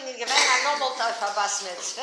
bin ich gewähnt, ein Nommelt auf der Basmetzwe.